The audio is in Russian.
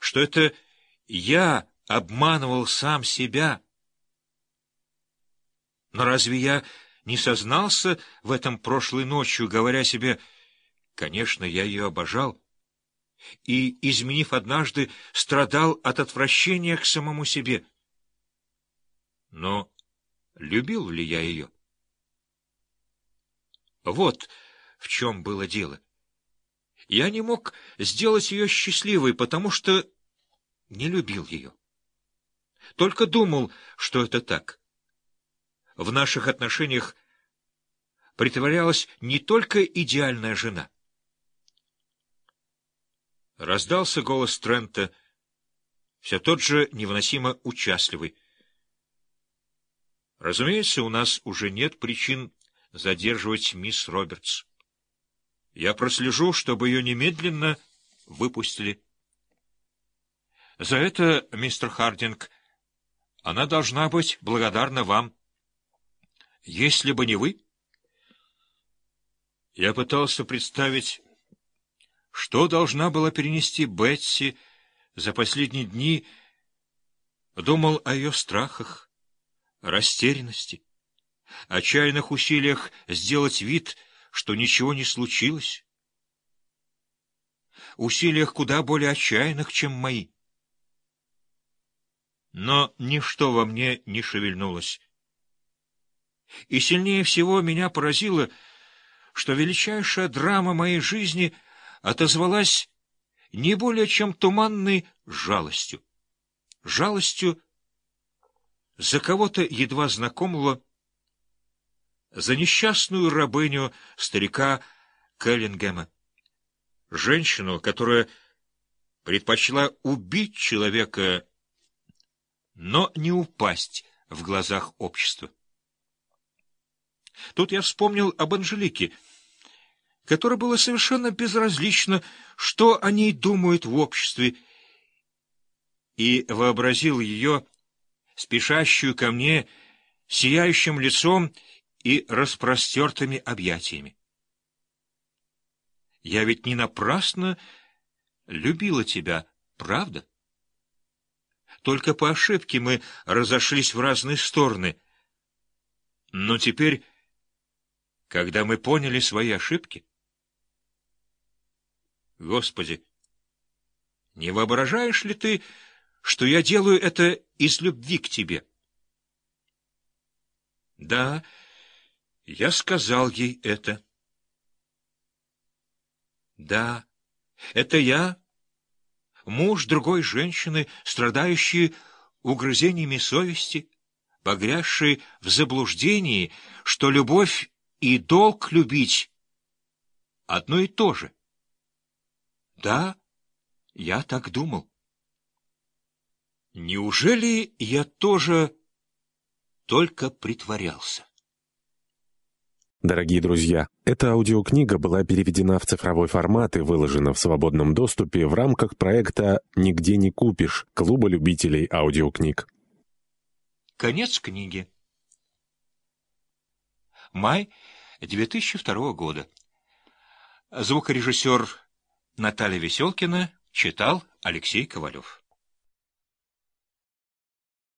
что это я обманывал сам себя. Но разве я не сознался в этом прошлой ночью, говоря себе, конечно, я ее обожал, и, изменив однажды, страдал от отвращения к самому себе? Но любил ли я ее? Вот в чем было дело. Я не мог сделать ее счастливой, потому что не любил ее. Только думал, что это так. В наших отношениях притворялась не только идеальная жена. Раздался голос Трента, все тот же невыносимо участливый. Разумеется, у нас уже нет причин задерживать мисс Робертс. Я прослежу, чтобы ее немедленно выпустили. За это, мистер Хардинг, она должна быть благодарна вам. Если бы не вы... Я пытался представить, что должна была перенести Бетси за последние дни, думал о ее страхах, растерянности, отчаянных усилиях сделать вид, что ничего не случилось, усилиях куда более отчаянных, чем мои. Но ничто во мне не шевельнулось. И сильнее всего меня поразило, что величайшая драма моей жизни отозвалась не более чем туманной жалостью. Жалостью за кого-то едва знакомого, за несчастную рабыню старика Келлингема, женщину, которая предпочла убить человека, но не упасть в глазах общества. Тут я вспомнил об Анжелике, которой было совершенно безразлично, что о ней думают в обществе, и вообразил ее, спешащую ко мне, сияющим лицом и распростертыми объятиями. Я ведь не напрасно любила тебя, правда? Только по ошибке мы разошлись в разные стороны. Но теперь, когда мы поняли свои ошибки... Господи, не воображаешь ли ты, что я делаю это из любви к тебе? Да, я сказал ей это. Да, это я, муж другой женщины, страдающий угрызениями совести, погрязший в заблуждении, что любовь и долг любить одно и то же. Да, я так думал. Неужели я тоже только притворялся? Дорогие друзья, эта аудиокнига была переведена в цифровой формат и выложена в свободном доступе в рамках проекта «Нигде не купишь» Клуба любителей аудиокниг. Конец книги. Май 2002 года. Звукорежиссер Наталья Веселкина читал Алексей Ковалев.